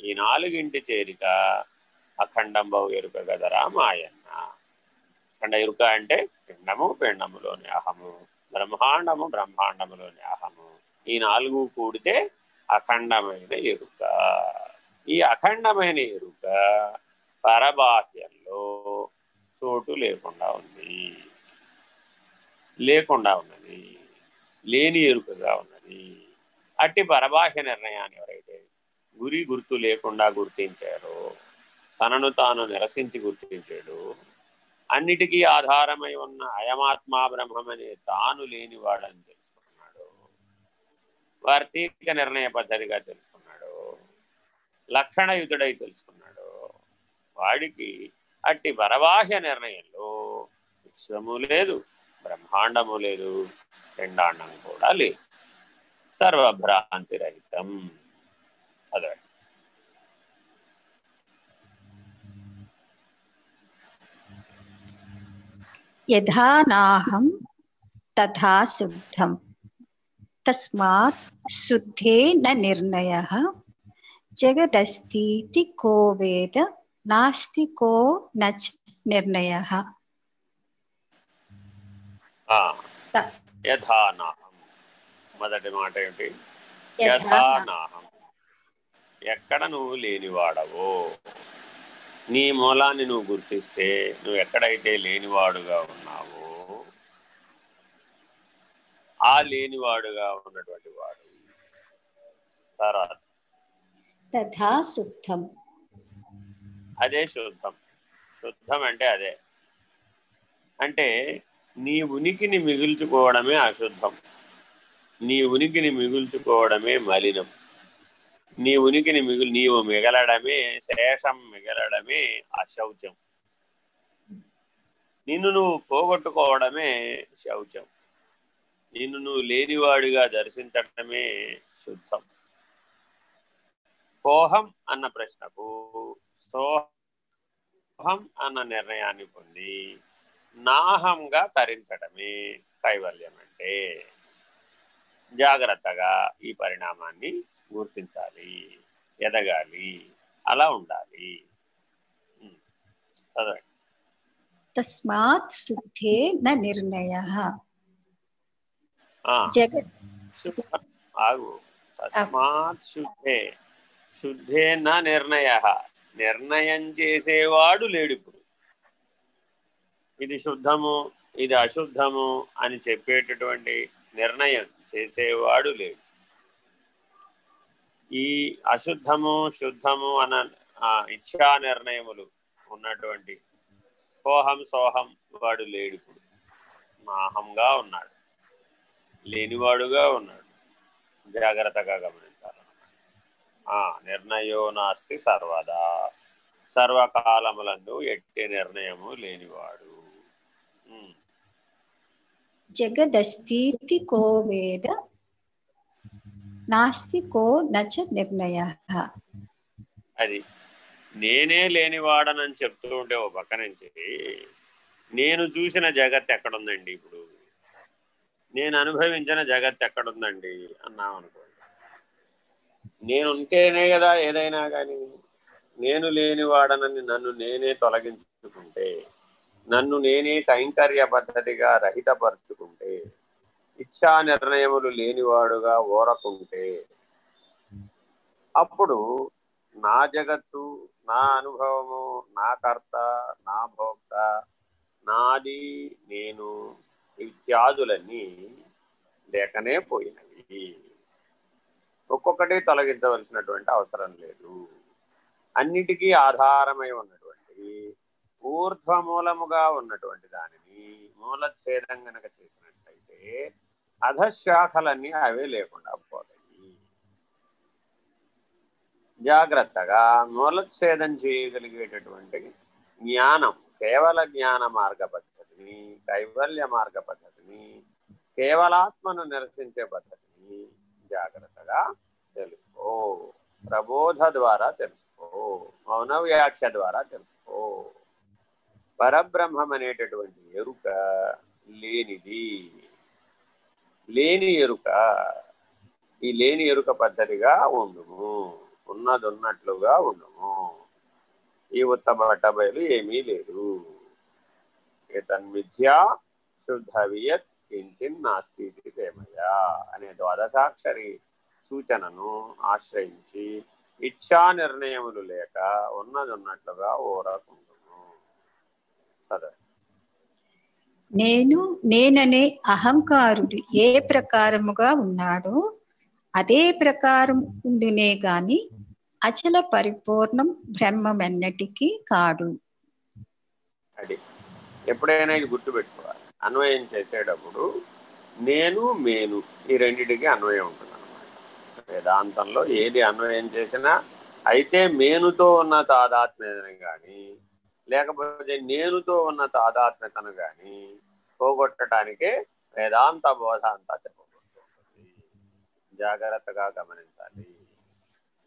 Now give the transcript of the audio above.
ఈ నాలుగింటి చేరిక అఖండం ఎరుక గదరా మాయన్న అఖండ ఎరుక అంటే పిండము పిండములోని అహము బ్రహ్మాండము బ్రహ్మాండములోని అహము. ఈ నాలుగు కూడితే అఖండమైన ఎరుక. ఈ అఖండమైన ఎరుక పరబాహ్యంలో చోటు లేకుండా ఉంది లేకుండా ఉన్నది. లేని ఎరుకగా ఉన్నది. అట్టి పరబాహ్య నిర్ణయాన్ని ఎవరైతే గురి గుర్తు లేకుండా గుర్తించాడు తనను తాను నిరసించి గుర్తించాడు. అన్నిటికీ ఆధారమై ఉన్న అయమాత్మా బ్రహ్మమనే తాను లేనివాడని తెలుసుకున్నాడు. వార్తీక నిర్ణయ పద్ధతిగా తెలుసుకున్నాడు. లక్షణయుతుడై తెలుసుకున్నాడు. వాడికి అట్టి పరబాహ్య నిర్ణయంలో విశ్వము లేదు బ్రహ్మాండము లేదు పిండాండం కూడా లేదు. సర్వభ్రాంతిరహితం. రహితం చదవండి యథా నాహం తథా శుద్ధం తస్మాత్ శుద్ధే న నిర్ణయ జగదస్తి కో వేద నాస్తి కో నచ్ నిర్ణయ యథానాహం మొదటి మాట ఏమిటి యథానాహం ఎక్కడ నువ్వు లేనివాడవో నీ మూలాన్ని నువ్వు గుర్తిస్తే నువ్వు ఎక్కడైతే లేనివాడుగా ఉన్నావో ఆ లేనివాడుగా ఉన్నటువంటి వాడు. తర్వాత తథా శుద్ధం. అదే శుద్ధం. శుద్ధం అంటే అదే. అంటే నీ ఉనికిని మిగుల్చుకోవడమే అశుద్ధం. నీ ఉనికిని మిగుల్చుకోవడమే మలినం. నీ ఉనికిని మిగులు నీవు మిగలడమే శేషం మిగలడమే అశౌచం. నిన్ను నువ్వు పోగొట్టుకోవడమే శౌచం. నిన్ను నువ్వు లేనివాడిగా దర్శించడమే శుద్ధం. కోహం అన్న ప్రశ్నకు సోహం అన్న నిర్ణయాన్ని పొంది నాహంగా తరించడమే కైవల్యం అంటే జాగ్రత్తగా ఈ పరిణామాన్ని గుర్తించాలి ఎదగాలి అలా ఉండాలి. చదవండి. తస్మాత్ శుద్ధే న నిర్ణయ. జగత్ ఆగు. తస్మాత్ శుద్ధే శుద్ధే నా నిర్ణయ. నిర్ణయం చేసేవాడు లేడు ఇప్పుడు. ఇది శుద్ధము ఇది అశుద్ధము అని చెప్పేటటువంటి నిర్ణయం చేసేవాడు లేడు. ఈ అశుద్ధము శుద్ధము అన ఇచ్ఛా నిర్ణయములు ఉన్నటువంటి హోహం సోహం వాడు లేడు ఇప్పుడు. మాహంగా ఉన్నాడు. లేనివాడుగా ఉన్నాడు. జాగ్రత్తగా గమనించాలన్నమాట ఆ నిర్ణయో నాస్తి సర్వదా. సర్వకాలములందు ఎట్టి నిర్ణయము లేనివాడు. జగదస్థితి కో వేద నాస్తికో నచ నిర్ణయ. అది నేనే లేనివాడనని చెప్తూ ఉంటే ఓ పక్క నుంచి నేను చూసిన జగత్ ఎక్కడుందండి ఇప్పుడు? నేను అనుభవించిన జగత్ ఎక్కడుందండి అన్నాం అనుకోండి. నేను ఉంటేనే కదా ఏదైనా కానీ నేను లేనివాడనని నన్ను నేనే తొలగించుకుంటే నన్ను నేనే కైంకర్య పద్ధతిగా రహితపరుచుకుంటే ఇచ్చా నిర్ణయములు లేనివాడుగా ఓరకుంటే అప్పుడు నా జగత్తు నా అనుభవము నా కర్త నా భోక్త నాది నేను ఇత్యాదులన్నీ లేకనే పోయినవి. ఒక్కొక్కటి తొలగించవలసినటువంటి అవసరం లేదు. అన్నిటికీ ఆధారమై ఉన్నటువంటి ఊర్ధ్వమూలముగా ఉన్నటువంటి దానిని మూలఛేదం గనక చేసినట్లయితే అధశాఖలన్నీ అవే లేకుండా పోతాయి. జాగ్రత్తగా మూలఛేదం చేయగలిగేటటువంటి జ్ఞానం కేవల జ్ఞాన మార్గ పద్ధతిని కైవల్య మార్గ పద్ధతిని కేవలాత్మను నిరసించే పద్ధతిని జాగ్రత్తగా తెలుసుకో. ప్రబోధ ద్వారా తెలుసుకో. మౌన వ్యాఖ్య ద్వారా తెలుసుకో. పరబ్రహ్మం అనేటటువంటి ఎరుక లేనిది. లేని ఎరుక ఈ లేని ఎరుక పద్ధతిగా ఉండుము. ఉన్నది ఉన్నట్లుగా ఉండుము. ఈ ఉత్తమ బయలు ఏమీ లేదు. ఏతన్మిథ్యా శుద్ధవియత్ కించిన్ నాస్తి ప్రేమయ అనే ద్వాదశాక్షరి సూచనను ఆశ్రయించి ఇచ్చా నిర్ణయములు లేక ఉన్నది ఉన్నట్లుగా ఊరకుంటును సరే. నేను నేననే అహంకారుడు ఏ ప్రకారముగా ఉన్నాడో అదే ప్రకారం ఉండునే గాని అచల పరిపూర్ణం బ్రహ్మమెన్నటికీ కాడు. అది. ఎప్పుడైనా ఇది గుర్తుపెట్టుకోవాలి. అన్వయం చేసేటప్పుడు నేను మేను ఈ రెండింటికి అన్వయం ఉంటుంది అనమాట వేదాంతంలో ఏది అన్వయం చేసినా అయితే మేనుతో ఉన్న తాదాత్మ్యం కానీ లేకపోతే నేనుతో ఉన్న తాదాత్మ్యతను కానీ పోగొట్టడానికే వేదాంత బోధ అంతా చెప్పబడుతుంది. జాగ్రత్తగా గమనించాలి.